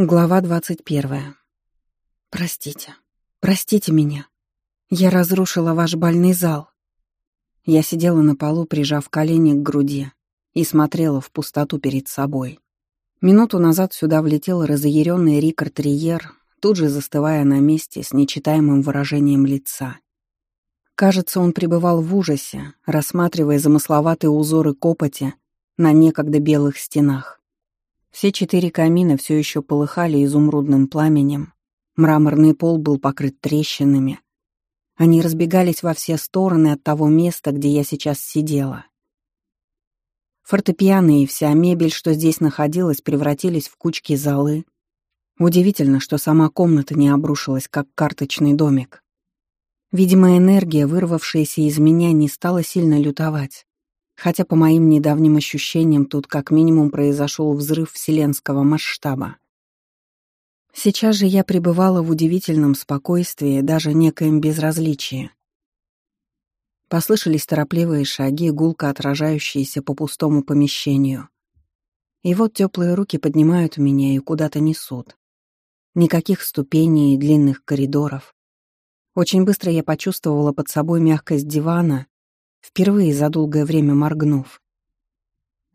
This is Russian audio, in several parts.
Глава двадцать первая. Простите. Простите меня. Я разрушила ваш бальный зал. Я сидела на полу, прижав колени к груди, и смотрела в пустоту перед собой. Минуту назад сюда влетел разъяренный Рикард Риер, тут же застывая на месте с нечитаемым выражением лица. Кажется, он пребывал в ужасе, рассматривая замысловатые узоры копоти на некогда белых стенах. Все четыре камина все еще полыхали изумрудным пламенем. Мраморный пол был покрыт трещинами. Они разбегались во все стороны от того места, где я сейчас сидела. Фортепиано и вся мебель, что здесь находилась, превратились в кучки золы. Удивительно, что сама комната не обрушилась, как карточный домик. Видимо, энергия, вырвавшаяся из меня, не стала сильно лютовать хотя по моим недавним ощущениям тут как минимум произошел взрыв вселенского масштаба. Сейчас же я пребывала в удивительном спокойствии, даже некоем безразличии. Послышались торопливые шаги, гулко отражающиеся по пустому помещению. И вот теплые руки поднимают меня и куда-то несут. Никаких ступеней и длинных коридоров. Очень быстро я почувствовала под собой мягкость дивана впервые за долгое время моргнув.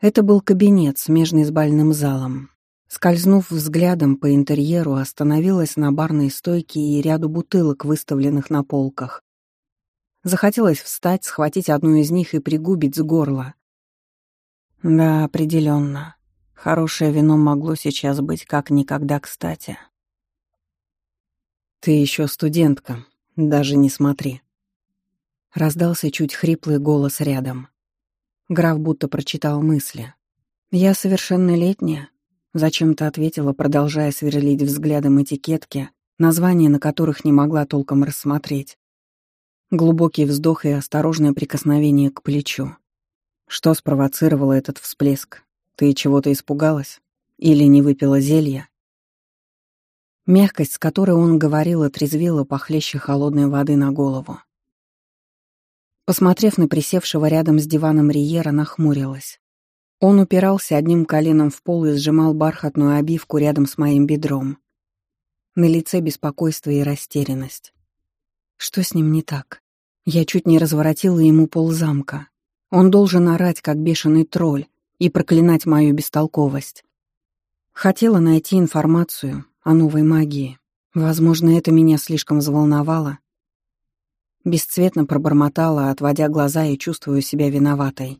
Это был кабинет, смежный с бальным залом. Скользнув взглядом по интерьеру, остановилась на барной стойке и ряду бутылок, выставленных на полках. Захотелось встать, схватить одну из них и пригубить с горла. Да, определенно. Хорошее вино могло сейчас быть как никогда кстати. «Ты еще студентка, даже не смотри», Раздался чуть хриплый голос рядом. Граф будто прочитал мысли. «Я совершеннолетняя», — зачем-то ответила, продолжая сверлить взглядом этикетки, названия на которых не могла толком рассмотреть. Глубокий вздох и осторожное прикосновение к плечу. Что спровоцировало этот всплеск? Ты чего-то испугалась? Или не выпила зелья? Мягкость, с которой он говорил, отрезвила похлеще холодной воды на голову. Посмотрев на присевшего рядом с диваном Риера, нахмурилась. Он упирался одним коленом в пол и сжимал бархатную обивку рядом с моим бедром. На лице беспокойство и растерянность. Что с ним не так? Я чуть не разворотила ему ползамка. Он должен орать, как бешеный тролль, и проклинать мою бестолковость. Хотела найти информацию о новой магии. Возможно, это меня слишком взволновало, Бесцветно пробормотала, отводя глаза и чувствую себя виноватой.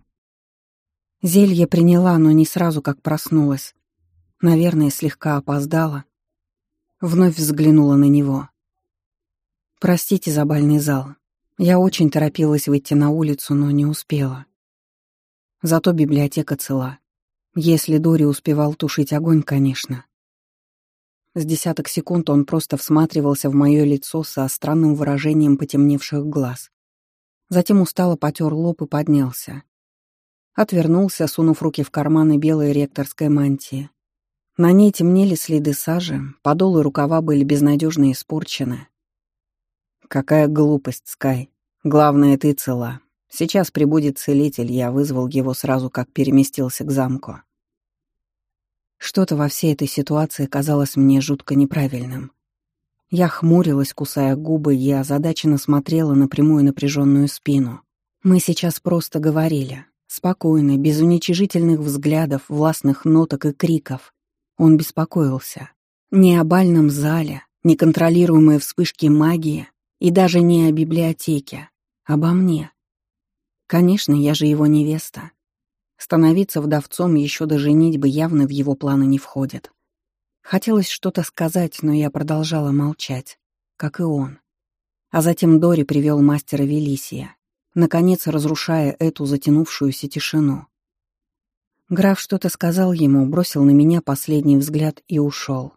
Зелье приняла, но не сразу, как проснулась. Наверное, слегка опоздала. Вновь взглянула на него. «Простите за бальный зал. Я очень торопилась выйти на улицу, но не успела. Зато библиотека цела. Если Дори успевал тушить огонь, конечно. С десяток секунд он просто всматривался в мое лицо со странным выражением потемневших глаз. Затем устало потер лоб и поднялся. Отвернулся, сунув руки в карманы белой ректорской мантии. На ней темнели следы сажи, подол и рукава были безнадежно испорчены. «Какая глупость, Скай. Главное, ты цела. Сейчас прибудет целитель, я вызвал его сразу, как переместился к замку». Что-то во всей этой ситуации казалось мне жутко неправильным. Я хмурилась, кусая губы, и озадаченно смотрела на прямую напряженную спину. Мы сейчас просто говорили. Спокойно, без уничижительных взглядов, властных ноток и криков. Он беспокоился. Не о бальном зале, неконтролируемые вспышки магии и даже не о библиотеке. Обо мне. Конечно, я же его невеста. Становиться вдовцом еще до нить бы явно в его планы не входит. Хотелось что-то сказать, но я продолжала молчать, как и он. А затем Дори привел мастера Велисия, наконец разрушая эту затянувшуюся тишину. Граф что-то сказал ему, бросил на меня последний взгляд и ушел.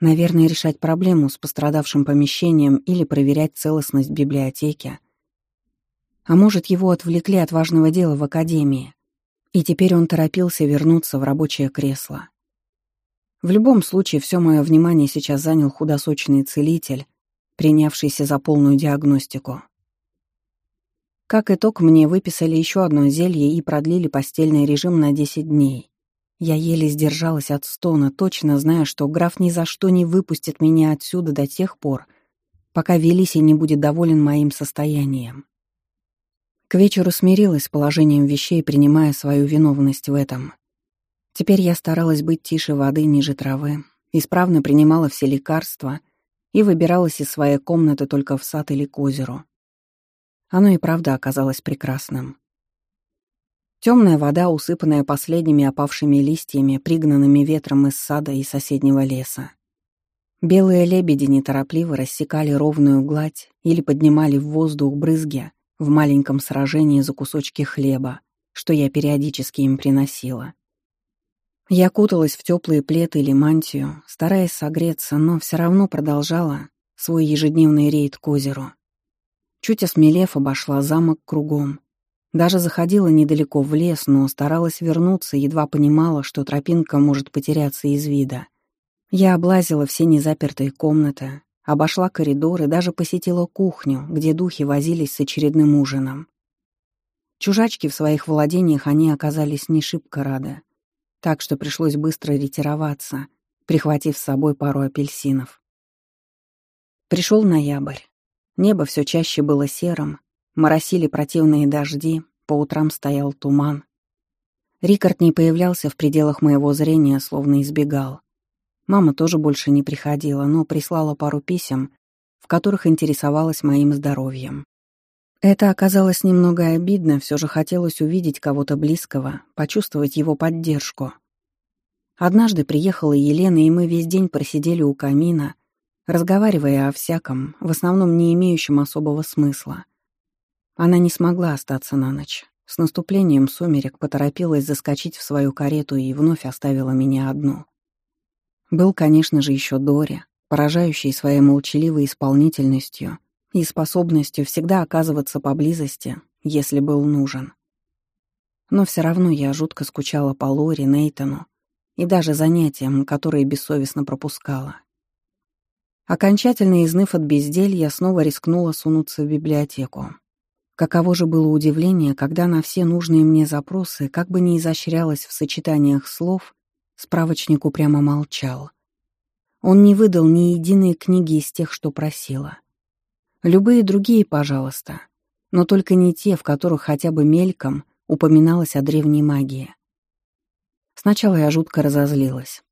Наверное, решать проблему с пострадавшим помещением или проверять целостность библиотеки. А может, его отвлекли от важного дела в академии. И теперь он торопился вернуться в рабочее кресло. В любом случае, все мое внимание сейчас занял худосочный целитель, принявшийся за полную диагностику. Как итог, мне выписали еще одно зелье и продлили постельный режим на 10 дней. Я еле сдержалась от стона, точно зная, что граф ни за что не выпустит меня отсюда до тех пор, пока Велисий не будет доволен моим состоянием. К вечеру смирилась с положением вещей, принимая свою виновность в этом. Теперь я старалась быть тише воды, ниже травы, исправно принимала все лекарства и выбиралась из своей комнаты только в сад или к озеру. Оно и правда оказалось прекрасным. Темная вода, усыпанная последними опавшими листьями, пригнанными ветром из сада и соседнего леса. Белые лебеди неторопливо рассекали ровную гладь или поднимали в воздух брызги в маленьком сражении за кусочки хлеба, что я периодически им приносила. Я куталась в теплые плеты или мантию, стараясь согреться, но все равно продолжала свой ежедневный рейд к озеру. Чуть осмелев, обошла замок кругом. Даже заходила недалеко в лес, но старалась вернуться, едва понимала, что тропинка может потеряться из вида. Я облазила все незапертые комнаты, обошла коридор и даже посетила кухню, где духи возились с очередным ужином. Чужачки в своих владениях они оказались не шибко рады, так что пришлось быстро ретироваться, прихватив с собой пару апельсинов. Пришел ноябрь. Небо все чаще было серым, моросили противные дожди, по утрам стоял туман. Рикард не появлялся в пределах моего зрения, словно избегал. Мама тоже больше не приходила, но прислала пару писем, в которых интересовалась моим здоровьем. Это оказалось немного обидно, все же хотелось увидеть кого-то близкого, почувствовать его поддержку. Однажды приехала Елена, и мы весь день просидели у камина, разговаривая о всяком, в основном не имеющем особого смысла. Она не смогла остаться на ночь. С наступлением сумерек поторопилась заскочить в свою карету и вновь оставила меня одну — был, конечно же, еще Дори, поражающий своей молчаливой исполнительностью и способностью всегда оказываться поблизости, если был нужен. Но все равно я жутко скучала по Лори, Нейтану и даже занятиям, которые бессовестно пропускала. Окончательно изныв от безделья, я снова рискнула сунуться в библиотеку. Каково же было удивление, когда на все нужные мне запросы, как бы не изощрялась в сочетаниях слов, Справочник упрямо молчал. Он не выдал ни единой книги из тех, что просила. Любые другие, пожалуйста, но только не те, в которых хотя бы мельком упоминалось о древней магии. Сначала я жутко разозлилась.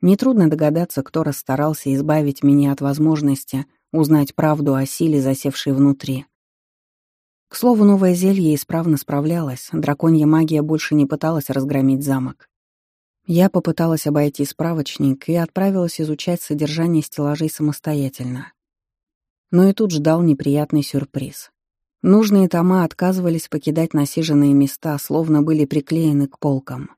Нетрудно догадаться, кто расстарался избавить меня от возможности узнать правду о силе, засевшей внутри. К слову, новое зелье исправно справлялось, драконья магия больше не пыталась разгромить замок. Я попыталась обойти справочник и отправилась изучать содержание стеллажей самостоятельно. Но и тут ждал неприятный сюрприз. Нужные тома отказывались покидать насиженные места, словно были приклеены к полкам.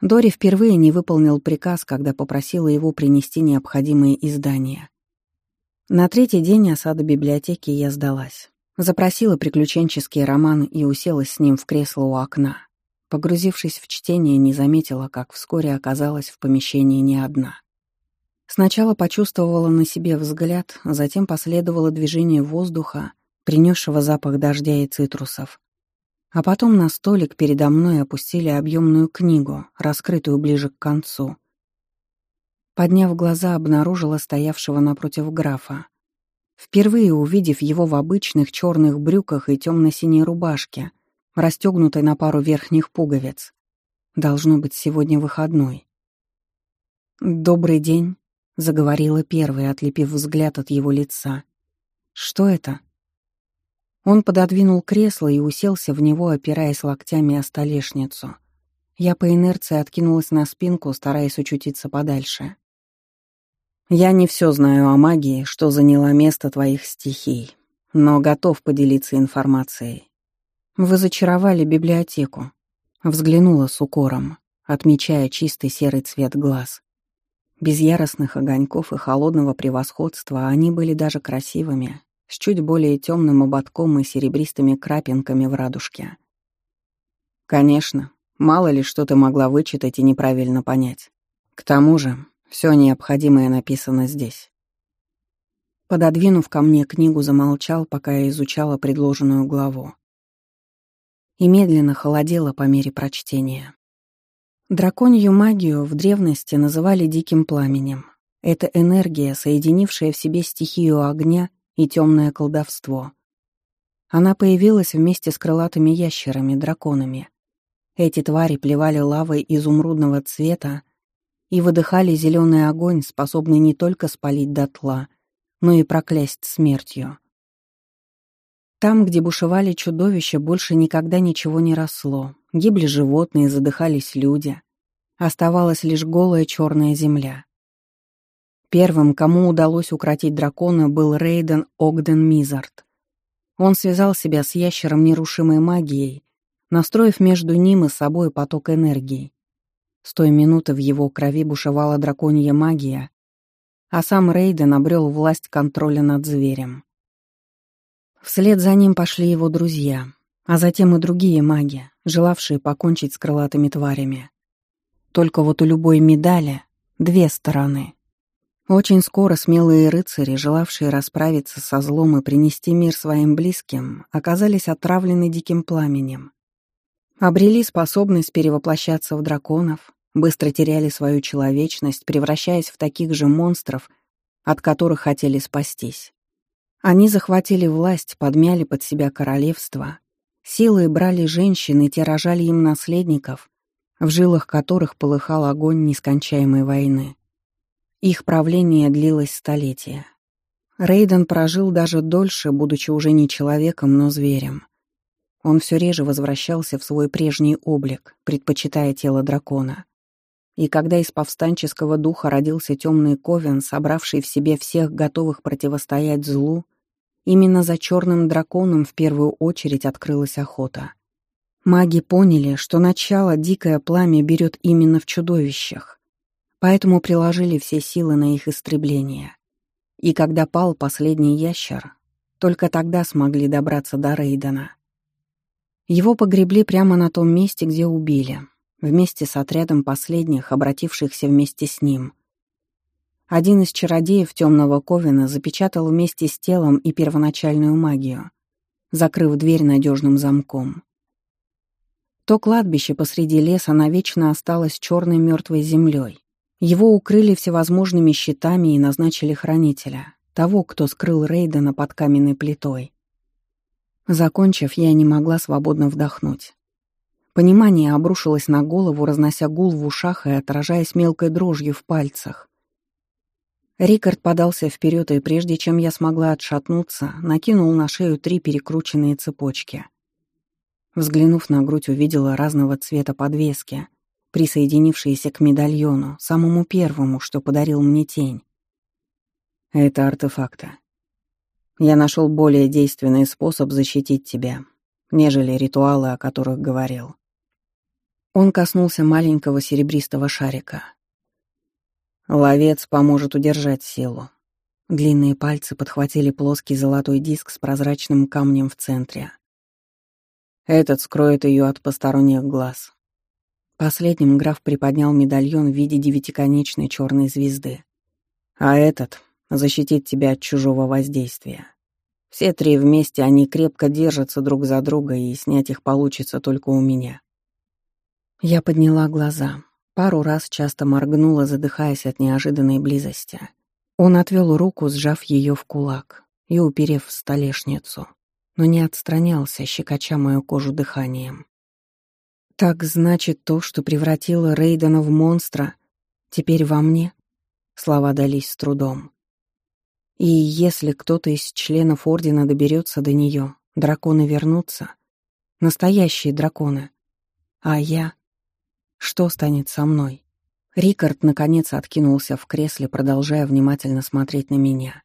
Дори впервые не выполнил приказ, когда попросила его принести необходимые издания. На третий день осады библиотеки я сдалась. Запросила приключенческий роман и уселась с ним в кресло у окна. Погрузившись в чтение, не заметила, как вскоре оказалась в помещении не одна. Сначала почувствовала на себе взгляд, затем последовало движение воздуха, принесшего запах дождя и цитрусов. А потом на столик передо мной опустили объемную книгу, раскрытую ближе к концу. Подняв глаза, обнаружила стоявшего напротив графа. Впервые увидев его в обычных черных брюках и темно-синей рубашке, расстегнутой на пару верхних пуговиц. Должно быть сегодня выходной. «Добрый день», — заговорила первая, отлепив взгляд от его лица. «Что это?» Он пододвинул кресло и уселся в него, опираясь локтями о столешницу. Я по инерции откинулась на спинку, стараясь учутиться подальше. «Я не все знаю о магии, что заняла место твоих стихий, но готов поделиться информацией. Вы зачаровали библиотеку. Взглянула с укором, отмечая чистый серый цвет глаз. Без яростных огоньков и холодного превосходства они были даже красивыми, с чуть более темным ободком и серебристыми крапинками в радужке. Конечно, мало ли что ты могла вычитать и неправильно понять. К тому же, все необходимое написано здесь. Пододвинув ко мне книгу, замолчал, пока я изучала предложенную главу и медленно холодела по мере прочтения. Драконью магию в древности называли диким пламенем. Это энергия, соединившая в себе стихию огня и темное колдовство. Она появилась вместе с крылатыми ящерами, драконами. Эти твари плевали лавой изумрудного цвета и выдыхали зеленый огонь, способный не только спалить дотла, но и проклясть смертью. Там, где бушевали чудовища, больше никогда ничего не росло. Гибли животные, задыхались люди. Оставалась лишь голая черная земля. Первым, кому удалось укротить дракона, был Рейден Огден Мизард. Он связал себя с ящером нерушимой магией, настроив между ним и собой поток энергии. С той минуты в его крови бушевала драконья магия, а сам Рейден обрел власть контроля над зверем. Вслед за ним пошли его друзья, а затем и другие маги, желавшие покончить с крылатыми тварями. Только вот у любой медали две стороны. Очень скоро смелые рыцари, желавшие расправиться со злом и принести мир своим близким, оказались отравлены диким пламенем. Обрели способность перевоплощаться в драконов, быстро теряли свою человечность, превращаясь в таких же монстров, от которых хотели спастись. Они захватили власть, подмяли под себя королевство, силой брали женщин и тиражали им наследников, в жилах которых полыхал огонь нескончаемой войны. Их правление длилось столетия. Рейден прожил даже дольше, будучи уже не человеком, но зверем. Он все реже возвращался в свой прежний облик, предпочитая тело дракона. И когда из повстанческого духа родился темный Ковен, собравший в себе всех готовых противостоять злу, именно за черным драконом в первую очередь открылась охота. Маги поняли, что начало дикое пламя берет именно в чудовищах, поэтому приложили все силы на их истребление. И когда пал последний ящер, только тогда смогли добраться до Рейдена. Его погребли прямо на том месте, где убили — вместе с отрядом последних, обратившихся вместе с ним. Один из чародеев темного Ковина запечатал вместе с телом и первоначальную магию, закрыв дверь надежным замком. То кладбище посреди леса навечно осталось черной мертвой землей. Его укрыли всевозможными щитами и назначили хранителя, того, кто скрыл Рейдена под каменной плитой. Закончив, я не могла свободно вдохнуть. Понимание обрушилось на голову, разнося гул в ушах и отражаясь мелкой дрожью в пальцах. Рикард подался вперед, и прежде чем я смогла отшатнуться, накинул на шею три перекрученные цепочки. Взглянув на грудь, увидела разного цвета подвески, присоединившиеся к медальону, самому первому, что подарил мне тень. Это артефакты. Я нашел более действенный способ защитить тебя, нежели ритуалы, о которых говорил. Он коснулся маленького серебристого шарика. Ловец поможет удержать силу. Длинные пальцы подхватили плоский золотой диск с прозрачным камнем в центре. Этот скроет ее от посторонних глаз. Последним граф приподнял медальон в виде девятиконечной черной звезды. А этот защитит тебя от чужого воздействия. Все три вместе они крепко держатся друг за друга, и снять их получится только у меня. Я подняла глаза. Пару раз часто моргнула, задыхаясь от неожиданной близости. Он отвел руку, сжав ее в кулак и уперев в столешницу, но не отстранялся, щекоча мою кожу дыханием. Так значит, то, что превратило Рейдена в монстра, теперь во мне? Слова дались с трудом. И если кто-то из членов Ордена доберется до нее, драконы вернутся. Настоящие драконы. А я? Что станет со мной? Рикард наконец откинулся в кресле, продолжая внимательно смотреть на меня.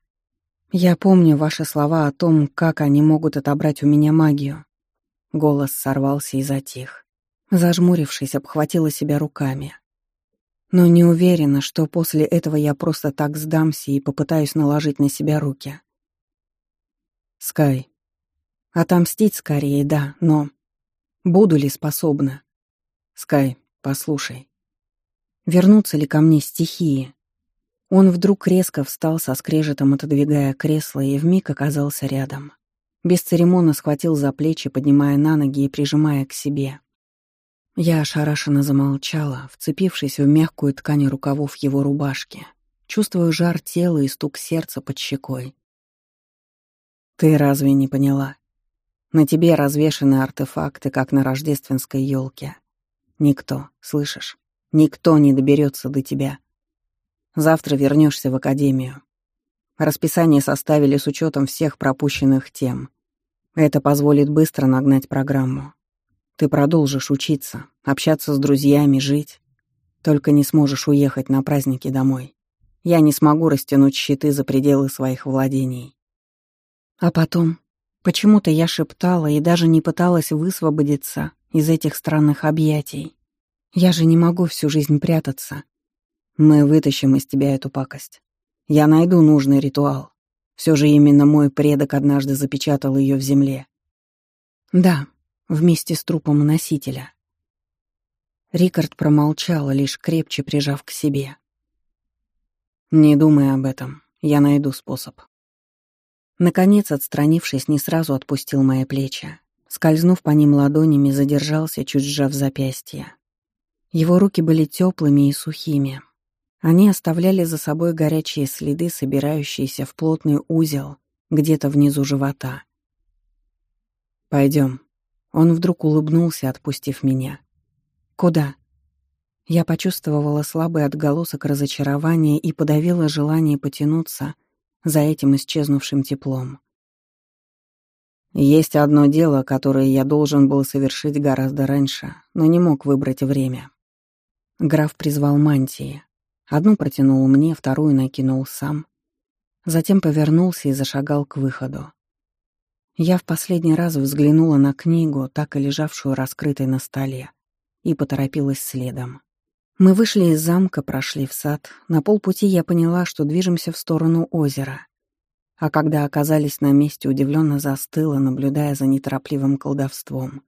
«Я помню ваши слова о том, как они могут отобрать у меня магию». Голос сорвался и затих. Зажмурившись, обхватила себя руками. Но не уверена, что после этого я просто так сдамся и попытаюсь наложить на себя руки. «Скай». «Отомстить скорее, да, но...» «Буду ли способна?» «Скай, «Послушай, вернутся ли ко мне стихии?» Он вдруг резко встал со скрежетом, отодвигая кресло, и вмиг оказался рядом. Бесцеремонно схватил за плечи, поднимая на ноги и прижимая к себе. Я ошарашенно замолчала, вцепившись в мягкую ткань рукавов его рубашки. Чувствую жар тела и стук сердца под щекой. «Ты разве не поняла? На тебе развешаны артефакты, как на рождественской елке. Никто, слышишь? Никто не доберется до тебя. Завтра вернешься в академию. Расписание составили с учетом всех пропущенных тем. Это позволит быстро нагнать программу. Ты продолжишь учиться, общаться с друзьями, жить. Только не сможешь уехать на праздники домой. Я не смогу растянуть щиты за пределы своих владений. А потом, почему-то я шептала и даже не пыталась высвободиться из этих странных объятий. Я же не могу всю жизнь прятаться. Мы вытащим из тебя эту пакость. Я найду нужный ритуал. Все же именно мой предок однажды запечатал ее в земле. Да, вместе с трупом носителя. Рикард промолчал, лишь крепче прижав к себе. «Не думай об этом. Я найду способ». Наконец, отстранившись, не сразу отпустил мои плечи. Скользнув по ним ладонями, задержался, чуть сжав запястье. Его руки были теплыми и сухими. Они оставляли за собой горячие следы, собирающиеся в плотный узел где-то внизу живота. «Пойдем». Он вдруг улыбнулся, отпустив меня. «Куда?» Я почувствовала слабый отголосок разочарования и подавила желание потянуться за этим исчезнувшим теплом. Есть одно дело, которое я должен был совершить гораздо раньше, но не мог выбрать время. Граф призвал мантии. Одну протянул мне, вторую накинул сам. Затем повернулся и зашагал к выходу. Я в последний раз взглянула на книгу, так и лежавшую раскрытой на столе, и поторопилась следом. Мы вышли из замка, прошли в сад. На полпути я поняла, что движемся в сторону озера а когда оказались на месте, удивленно застыла, наблюдая за неторопливым колдовством.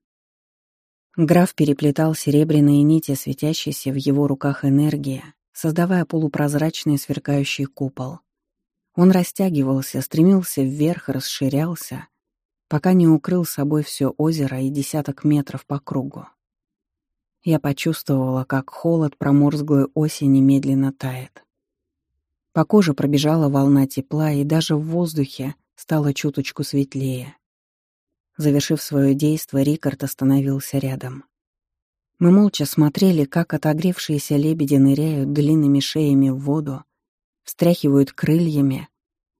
Граф переплетал серебряные нити, светящиеся в его руках энергия, создавая полупрозрачный сверкающий купол. Он растягивался, стремился вверх, расширялся, пока не укрыл собой все озеро и десяток метров по кругу. Я почувствовала, как холод проморзглой осени медленно тает. По коже пробежала волна тепла, и даже в воздухе стало чуточку светлее. Завершив свое действие, Рикард остановился рядом. Мы молча смотрели, как отогревшиеся лебеди ныряют длинными шеями в воду, встряхивают крыльями,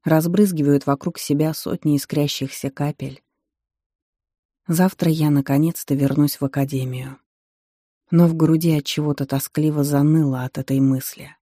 разбрызгивают вокруг себя сотни искрящихся капель. Завтра я наконец-то вернусь в академию. Но в груди от чего-то тоскливо заныло от этой мысли.